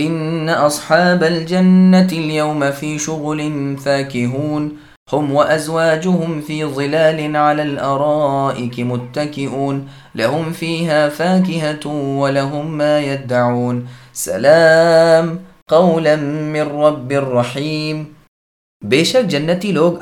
إن أصحاب الجنة اليوم في شغل فاكهون. هم وأزواجهم في ظلال على الأرائك متكئون. لهم فيها فاكهة ولهم ما يدعون. سلام قولا من رب الرحيم بشك جنتي لوگ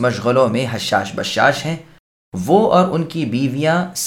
مشغلوں میں حشاش بشاش ہیں. وہ اور ان کی بیویاں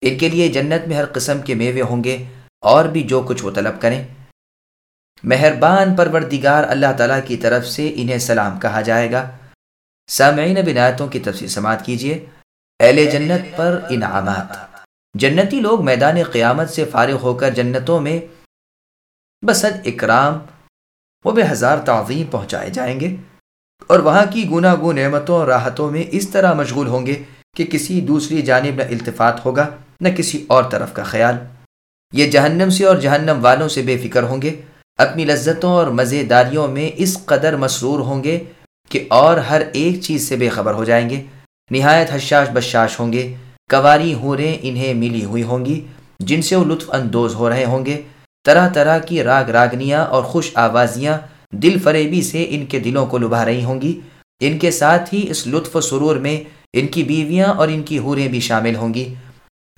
ان کے لیے جنت میں ہر قسم کے میوے ہوں گے اور بھی جو کچھ وہ طلب کریں۔ مہربان پروردگار اللہ تعالیٰ کی طرف سے انہیں سلام کہا جائے گا۔ سامعین بنایتوں کی تفصیل سماعت کیجیے۔ اہل جنت پر انعامات۔ جنتی لوگ میدان قیامت سے فارغ ہو کر جنتوں میں بسد اکرام وہ بے ہزار تعظیم پہنچائے جائیں گے اور وہاں کی گنا گو نعمتوں اور راحتوں میں اس طرح مشغول ہوں گے کہ کسی دوسری جانب نہ التفات ہوگا، نہ کسی اور طرف کا خیال۔ یہ جہنم سے اور جہنم والوں سے بے فکر ہوں گے۔ اپنی لذتوں اور مزے داریوں میں اس قدر مسرور ہوں گے کہ اور ہر ایک چیز سے بے خبر ہو جائیں گے۔ نہایت حشاش بشاش ہوں گے۔ کواری ہوریں انہیں ملی ہوئی ہوں گی، جن سے وہ لطف اندوز ہو رہے ہوں گے۔ طرح طرح کی راگ راگنیاں اور خوش آوازیاں دل فریبی سے ان کے دلوں کو لبھا رہی ہوں گی۔ ان کے ساتھ ہی اس لطف و سرور میں ان کی بیویاں اور ان کی حوریں بھی شامل ہوں گی۔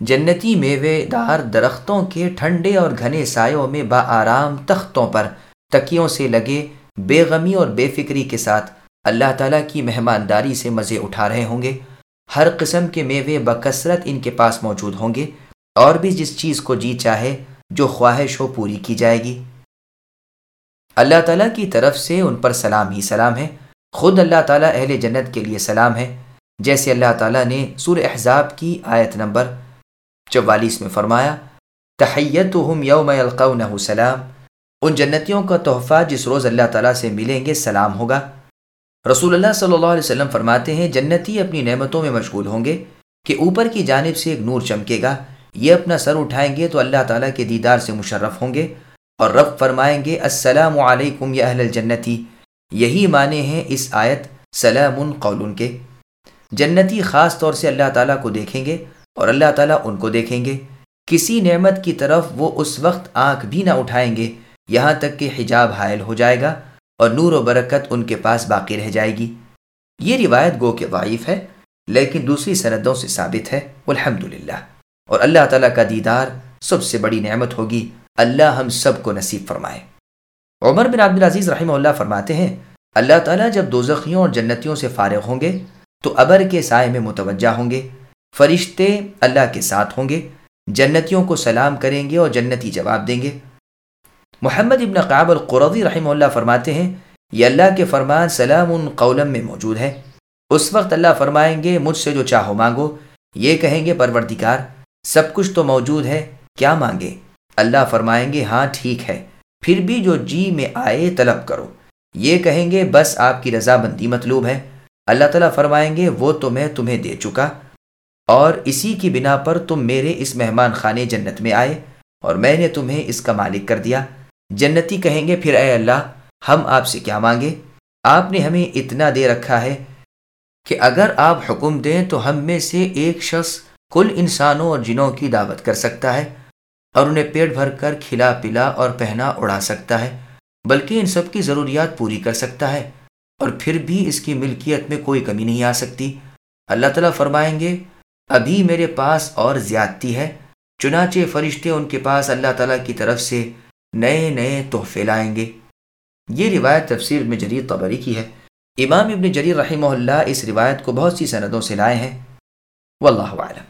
جنتی میوے دار درختوں کے ٹھنڈے اور گھنے سایوں میں با آرام تختوں پر تکیوں سے لگے بے غمی اور بے فکری کے ساتھ اللہ تعالیٰ کی مہمانداری سے مزے اٹھا رہے ہوں گے۔ ہر قسم کے میوے بکثرت ان کے پاس موجود ہوں گے۔ اور بھی جس چیز کو جی چاہے جو خواہش ہو پوری کی جائے گی۔ اللہ تعالیٰ کی طرف سے ان پر سلام ہی سلام ہے۔ خود اللہ تعالیٰ اہل جنت کے لیے سلام ہے۔ جیسے اللہ تعالیٰ نے سور احزاب کی آیت نمبر چوالیس میں فرمایا تحیت ہم یوم القو سلام، ان جنتیوں کا تحفہ جس روز اللہ تعالیٰ سے ملیں گے سلام ہوگا۔ رسول اللہ صلی اللہ علیہ وسلم فرماتے ہیں، جنتی اپنی نعمتوں میں مشغول ہوں گے، کہ اوپر کی جانب سے ایک نور چمکے گا، یہ اپنا سر اٹھائیں گے تو اللہ تعالیٰ کے دیدار سے مشرف ہوں گے، اور رب فرمائیں گے، السلام علیکم یا اہل الجنتی۔ یہی معنی ہیں اس آیت، سلام قول کے۔ جنتی خاص طور سے اللہ تعالیٰ کو دیکھیں گے اور اللہ تعالیٰ ان کو دیکھیں گے۔ کسی نعمت کی طرف وہ اس وقت آنکھ بھی نہ اٹھائیں گے، یہاں تک کہ حجاب حائل ہو جائے گا اور نور و برکت ان کے پاس باقی رہ جائے گی۔ یہ روایت گو کے ضعیف ہے، لیکن دوسری سندوں سے ثابت ہے۔ الحمد اور اللہ تعالیٰ کا دیدار سب سے بڑی نعمت ہوگی۔ اللہ ہم سب کو نصیب فرمائے۔ عمر بن عبدالعزیز رحمہ اللہ فرماتے ہیں، اللہ تعالیٰ جب دوزخیوں اور جنتیوں سے فارغ ہوں گے تو ابر کے سائے میں متوجہ ہوں گے۔ فرشتے اللہ کے ساتھ ہوں گے۔ جنتیوں کو سلام کریں گے اور جنتی جواب دیں گے۔ محمد ابن قعب القرضی رحمہ اللہ فرماتے ہیں، یہ اللہ کے فرمان سلام ان قولم میں موجود ہے اس وقت اللہ فرمائیں گے، مجھ سے جو چاہو مانگو۔ یہ کہیں گے، پروردگار، سب کچھ تو موجود ہے، کیا مانگے؟ اللہ فرمائیں گے ہاں ٹھیک ہے۔ پھر بھی جو جی میں آئے، طلب کرو۔ یہ کہیں گے، بس آپ کی رضامندی مطلوب ہے۔ اللہ تعالیٰ فرمائیں گے، وہ تو میں تمہیں دے چکا۔ اور اسی کی بنا پر تم میرے اس مہمان خانے جنت میں آئے، اور میں نے تمہیں اس کا مالک کر دیا۔ جنتی کہیں گے، پھر اے اللہ، ہم آپ سے کیا مانگے؟ آپ نے ہمیں اتنا دے رکھا ہے کہ اگر آپ حکم دیں تو ہم میں سے ایک شخص کل انسانوں اور جنوں کی دعوت کر سکتا ہے، اور انہیں پیٹ بھر کر کھلا پلا اور پہنا اڑا سکتا ہے، بلکہ ان سب کی ضروریات پوری کر سکتا ہے۔ اور پھر بھی اس کی ملکیت میں کوئی کمی نہیں آ سکتی۔ اللہ تعالیٰ فرمائیں گے، ابھی میرے پاس اور زیادتی ہے۔ چنانچہ فرشتے ان کے پاس اللہ تعالیٰ کی طرف سے نئے نئے تحفے لائیں گے۔ یہ روایت تفسیر میں جریر طبری کی ہے۔ امام ابن جریر رحمہ اللہ اس روایت کو بہت سی سندوں سے لائے ہیں۔ واللہ عالم